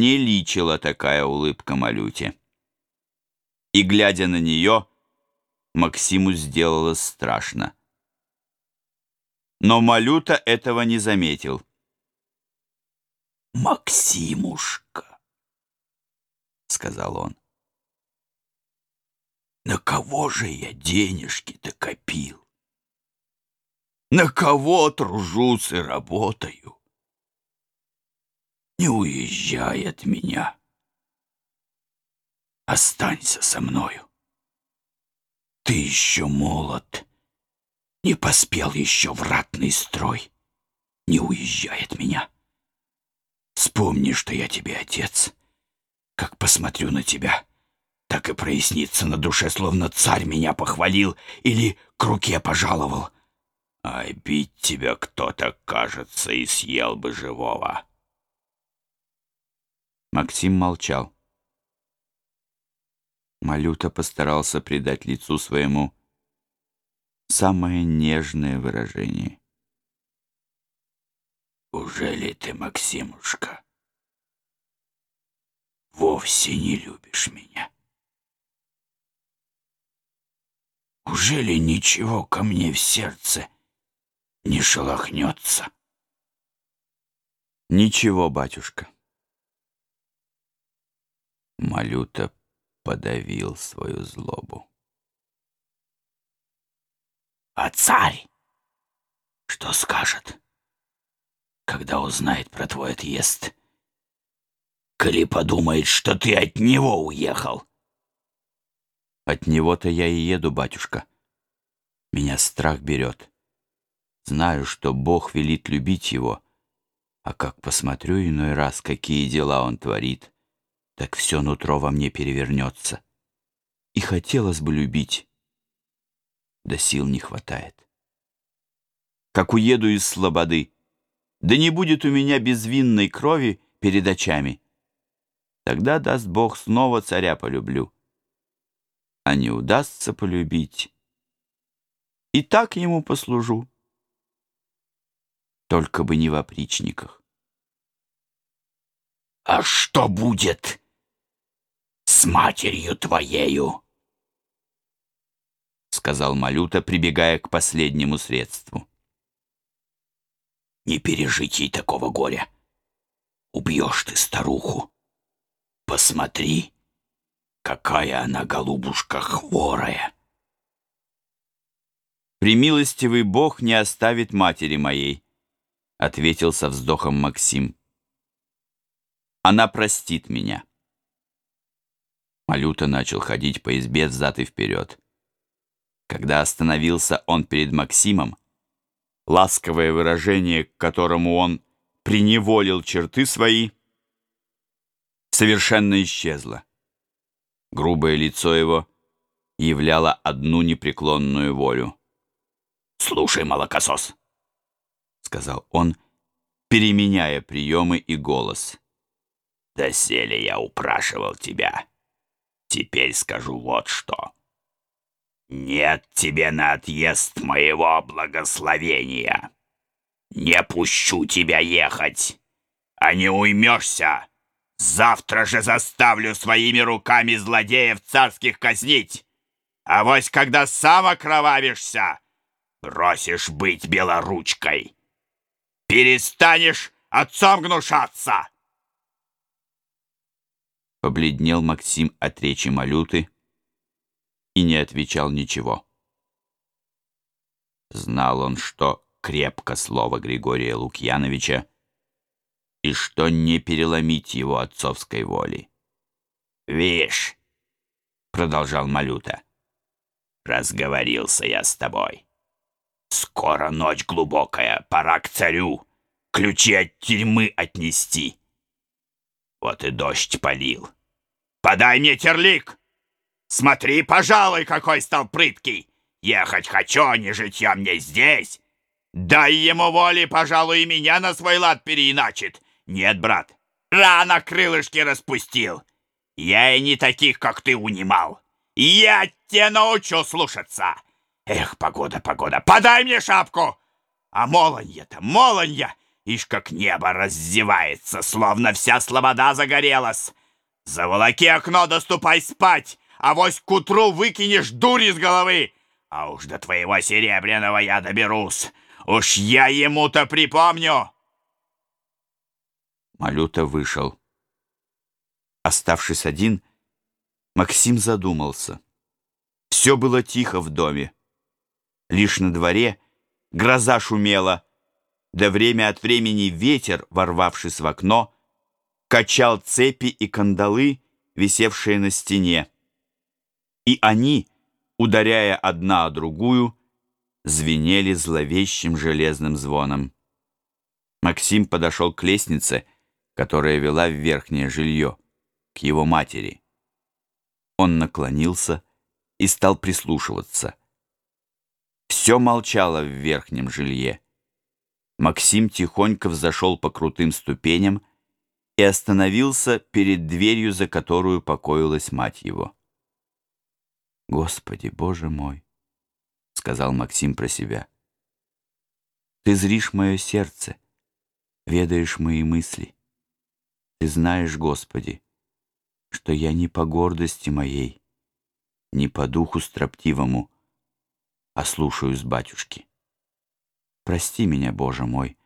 не личила такая улыбка Малюте. И, глядя на нее, Максиму сделалось страшно. Но Малюта этого не заметил. «Максимушка», — сказал он, — «на кого же я денежки-то копил? На кого тружусь и работаю? Не уезжай от меня. Останься со мною. Ты еще молод, не поспел еще в ратный строй. Не уезжай от меня. Вспомни, что я тебе отец. Как посмотрю на тебя, так и прояснится на душе, словно царь меня похвалил или к руке пожаловал. Ай, бить тебя кто-то, кажется, и съел бы живого. Максим молчал. Малюта постарался придать лицу своему самое нежное выражение. «Ужели ты, Максимушка, вовсе не любишь меня? Ужели ничего ко мне в сердце не шелохнется?» «Ничего, батюшка». Малюта подавил свою злобу. «А царь что скажет, когда узнает про твой отъезд? Коли подумает, что ты от него уехал?» «От него-то я и еду, батюшка. Меня страх берет. Знаю, что Бог велит любить его, а как посмотрю иной раз, какие дела он творит, так все нутро во мне перевернется. И хотелось бы любить, да сил не хватает. Как уеду из слободы, да не будет у меня безвинной крови перед очами, тогда, даст Бог, снова царя полюблю. А не удастся полюбить, и так ему послужу. Только бы не в опричниках. «А что будет?» С матерью твоею, — сказал Малюта, прибегая к последнему средству. Не пережить такого горя. Убьешь ты старуху. Посмотри, какая она, голубушка, хворая. «Премилостивый Бог не оставит матери моей», — ответил со вздохом Максим. «Она простит меня». Малюта начал ходить по избе взад и вперед. Когда остановился он перед Максимом, ласковое выражение, к которому он приневолил черты свои, совершенно исчезло. Грубое лицо его являло одну непреклонную волю. «Слушай, молокосос!» — сказал он, переменяя приемы и голос. «Доселе я упрашивал тебя» Теперь скажу вот что. Нет тебе на отъезд моего благословения. Не пущу тебя ехать, а не уймешься. Завтра же заставлю своими руками злодеев царских казнить. А вось когда сам окровавишься, бросишь быть белоручкой. Перестанешь отцом гнушаться. Побледнел Максим от речи Малюты и не отвечал ничего. Знал он, что крепко слово Григория Лукьяновича и что не переломить его отцовской воли. «Вишь», — продолжал Малюта, — «разговорился я с тобой. Скоро ночь глубокая, пора к царю, ключи от тюрьмы отнести». Вот и дождь полил. Подай мне терлик! Смотри, пожалуй, какой стал прыткий! Ехать хочу, а не житья мне здесь! Дай ему воли, пожалуй, и меня на свой лад переиначит. Нет, брат, рано крылышки распустил. Я и не таких, как ты, унимал. Я тебя научу слушаться. Эх, погода, погода, подай мне шапку! А молонья-то, молонья! Ишь как небо раздевается, словно вся слобода загорелась. Заволоки окно, доступай спать, а вось к утру выкинешь дурь из головы. А уж до твоего серебряного я доберусь. Уж я ему-то припомню. Малюта вышел. Оставшись один, Максим задумался. Все было тихо в доме. Лишь на дворе гроза шумела, да время от времени ветер, ворвавшись в окно, качал цепи и кандалы, висевшие на стене. И они, ударяя одна о другую, звенели зловещим железным звоном. Максим подошел к лестнице, которая вела в верхнее жилье, к его матери. Он наклонился и стал прислушиваться. Все молчало в верхнем жилье. Максим тихонько взошел по крутым ступеням и остановился перед дверью, за которую покоилась мать его. «Господи, Боже мой!» — сказал Максим про себя. «Ты зришь мое сердце, ведаешь мои мысли. Ты знаешь, Господи, что я не по гордости моей, не по духу строптивому, а слушаюсь батюшки. Прости меня, Боже мой,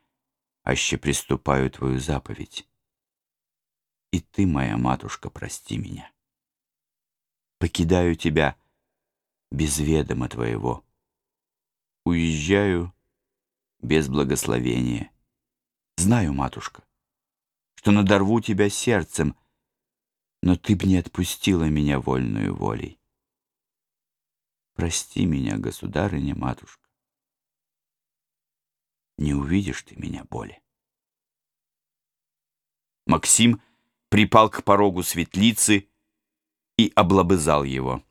аще приступаю Твою заповедь. И Ты, моя матушка, прости меня. Покидаю Тебя без ведома Твоего. Уезжаю без благословения. Знаю, матушка, что надорву Тебя сердцем, но Ты б не отпустила меня вольную волей. Прости меня, государыня-матушка не увидишь ты меня боли. Максим припал к порогу светлицы и облобызал его.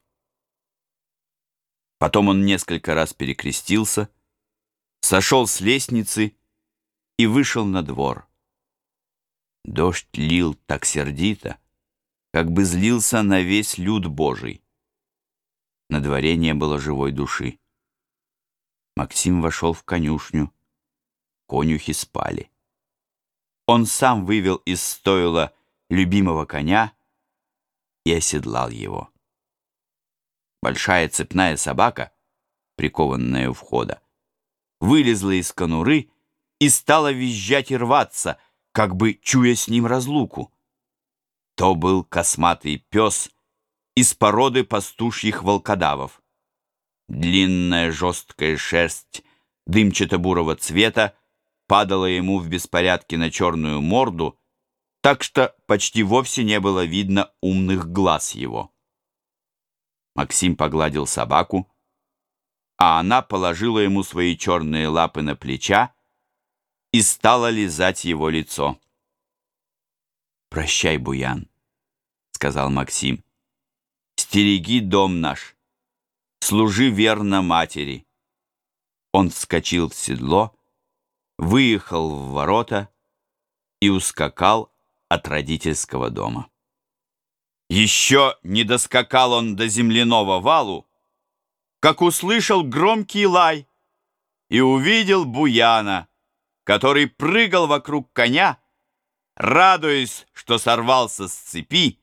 Потом он несколько раз перекрестился, сошел с лестницы и вышел на двор. Дождь лил так сердито, как бы злился на весь люд Божий. На дворе не было живой души. Максим вошел в конюшню, конюхи спали. Он сам вывел из стойла любимого коня и оседлал его. Большая цепная собака, прикованная у входа, вылезла из конуры и стала визжать и рваться, как бы чуя с ним разлуку. То был косматый пес из породы пастушьих волкодавов. Длинная жесткая шерсть дымчато-бурого цвета падала ему в беспорядке на черную морду, так что почти вовсе не было видно умных глаз его. Максим погладил собаку, а она положила ему свои черные лапы на плеча и стала лизать его лицо. «Прощай, Буян», — сказал Максим. «Стереги дом наш, служи верно матери». Он вскочил в седло выехал в ворота и ускакал от родительского дома. Еще не доскакал он до земляного валу, как услышал громкий лай и увидел Буяна, который прыгал вокруг коня, радуясь, что сорвался с цепи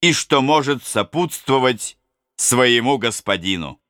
и что может сопутствовать своему господину.